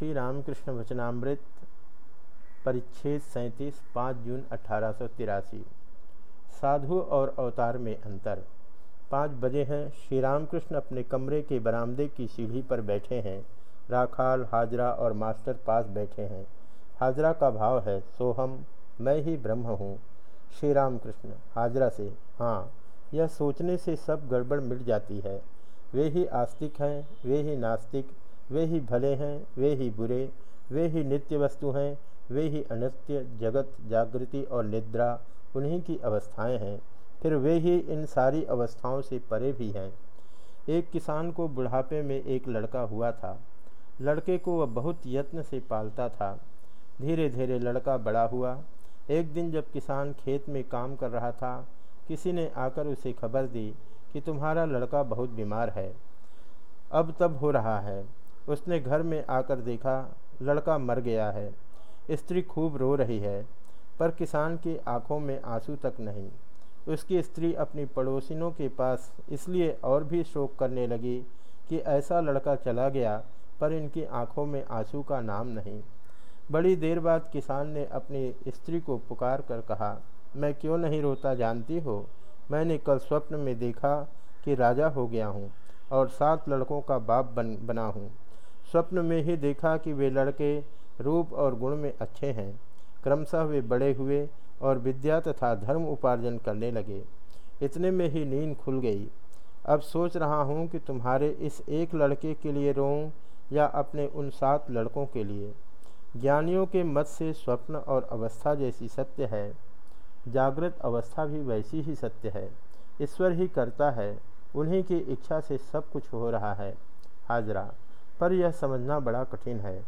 श्री रामकृष्ण वचनामृत, परिच्छेद सैंतीस, पाँच जून अठारह सौ तिरासी। साधु और अवतार में अंतर। पाँच बजे हैं श्री रामकृष्ण अपने कमरे के बरामदे की सीढ़ी पर बैठे हैं। राखाल, हाजरा और मास्टर पास बैठे हैं। हाजरा का भाव है, सोहम, मैं ही ब्रह्म हूँ। श्री रामकृष्ण हाजरा से हाँ यह सोचने से सब गड़बड़ मिट जाती है। वे ही आस्तिक हैं, वे ही नास्तिक वे ही भले हैं, वे ही बुरे, वे ही नित्य वस्तु हैं, वे ही अनित्य जगत, जागृति और निद्रा, उन्हीं की अवस्थाएँ हैं। फिर वे ही इन सारी अवस्थाओं से परे भी हैं। एक किसान को बुढ़ापे में एक लड़का हुआ था। लड़के को वह बहुत यत्न से पालता था। धीरे धीरे लड़का बड़ा हुआ। एक दिन जब किसान खेत में काम कर रहा था, किसी ने आकर उसे खबर दी कि तुम्हारा लड़का बहुत बीमार है। अब तब हो रहा है। उसने घर में आकर देखा, लड़का मर गया है। स्त्री खूब रो रही है, पर किसान की आँखों में आँसू तक नहीं। उसकी स्त्री अपनी पड़ोसिनों के पास इसलिए और भी शोक करने लगी कि ऐसा लड़का चला गया, पर इनकी आँखों में आँसू का नाम नहीं। बड़ी देर बाद किसान ने अपनी स्त्री को पुकार कर कहा, मैं क्यों नहीं रोता जानती हो? मैंने कल स्वप्न में देखा कि राजा हो गया हूँ और सात लड़कों का बाप बन, बना हूँ। स्वप्न में ही देखा कि वे लड़के रूप और गुण में अच्छे हैं। क्रमशः वे बड़े हुए और विद्या तथा धर्म उपार्जन करने लगे। इतने में ही नींद खुल गई। अब सोच रहा हूँ कि तुम्हारे इस एक लड़के के लिए रोऊं या अपने उन सात लड़कों के लिए। ज्ञानियों के मत से स्वप्न और अवस्था जैसी सत्य है। जागृत अवस्था भी वैसी ही सत्य है। ईश्वर ही करता है। उन्हीं की इच्छा से सब कुछ हो रहा है। हाजरा पर यह समझना बड़ा कठिन है।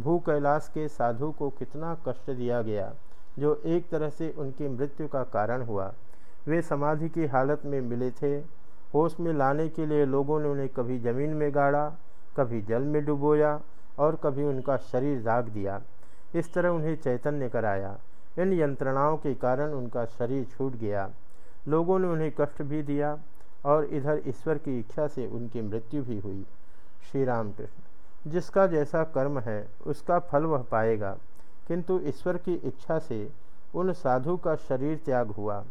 भू कैलाश के साधु को कितना कष्ट दिया गया, जो एक तरह से उनकी मृत्यु का कारण हुआ। वे समाधि की हालत में मिले थे। होश में लाने के लिए लोगों ने उन्हें कभी ज़मीन में गाड़ा, कभी जल में डुबोया और कभी उनका शरीर दाग दिया। इस तरह उन्हें चैतन्य कराया। इन यंत्रणाओं के कारण उनका शरीर छूट गया। लोगों ने उन्हें कष्ट भी दिया और इधर ईश्वर की इच्छा से उनकी मृत्यु भी हुई। श्री राम कृष्ण जिसका जैसा कर्म है, उसका फल वह पाएगा। किंतु ईश्वर की इच्छा से उन साधु का शरीर त्याग हुआ।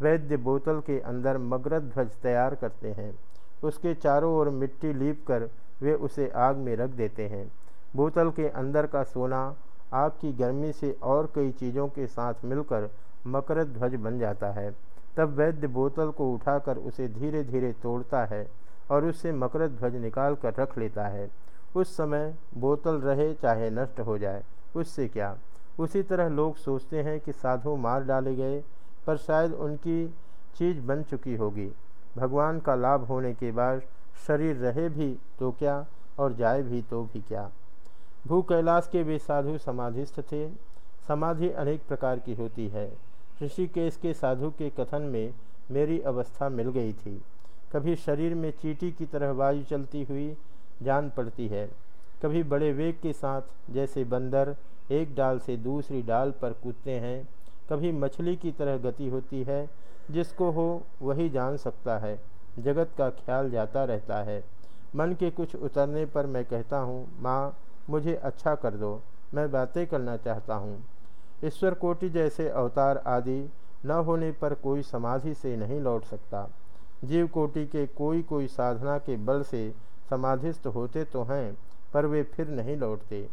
वैद्य बोतल के अंदर मगरत ध्वज तैयार करते हैं। उसके चारों ओर मिट्टी लीप कर वे उसे आग में रख देते हैं। बोतल के अंदर का सोना, आग की गर्मी से और कई चीज़ों के साथ मिलकर मकर ध्वज बन जाता है। तब वैद्य बोतल को उठाकर उसे धीरे धीरे तोड़ता है। और उससे मकर ध्वज निकाल कर रख लेता है। उस समय बोतल रहे चाहे नष्ट हो जाए। उससे क्या? उसी तरह लोग सोचते हैं कि साधु मार डाले गए, पर शायद उनकी चीज़ बन चुकी होगी। भगवान का लाभ होने के बाद शरीर रहे भी तो क्या और जाए भी तो भी क्या? भू कैलाश के वे साधु समाधिस्थ थे। समाधि अनेक प्रकार की होती है। ऋषिकेश के साधु के कथन में मेरी अवस्था मिल गई थी। कभी शरीर में चीटी की तरह वायु चलती हुई जान पड़ती है। कभी बड़े वेग के साथ, जैसे बंदर एक डाल से दूसरी डाल पर कूदते हैं। कभी मछली की तरह गति होती है, जिसको हो वही जान सकता है। जगत का ख्याल जाता रहता है। मन के कुछ उतरने पर मैं कहता हूँ, माँ, मुझे अच्छा कर दो। मैं बातें करना चाहता हूँ। ईश्वर कोटि जैसे अवतार आदि न होने पर कोई समाधि से नहीं लौट सकता। जीव कोटि के कोई कोई साधना के बल से समाधिस्थ होते तो हैं, पर वे फिर नहीं लौटते।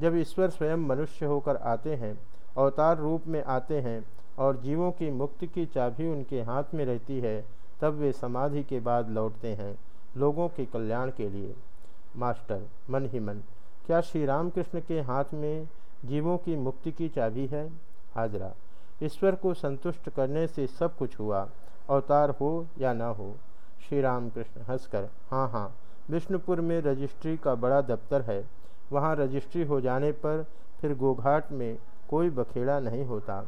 जब ईश्वर स्वयं मनुष्य होकर आते हैं, अवतार रूप में आते हैं और जीवों की मुक्ति की चाबी उनके हाथ में रहती है, तब वे समाधि के बाद लौटते हैं, लोगों के कल्याण के लिए। मास्टर मन ही मन क्या श्री रामकृष्ण के हाथ में जीवों की मुक्ति की चाबी है? हाजरा, ईश्वर को संतुष्ट करने से सब कुछ हुआ। अवतार हो या ना हो श्री राम कृष्ण हंसकर हाँ हाँ विष्णुपुर में रजिस्ट्री का बड़ा दफ्तर है। वहाँ रजिस्ट्री हो जाने पर फिर गोघाट में कोई बखेड़ा नहीं होता।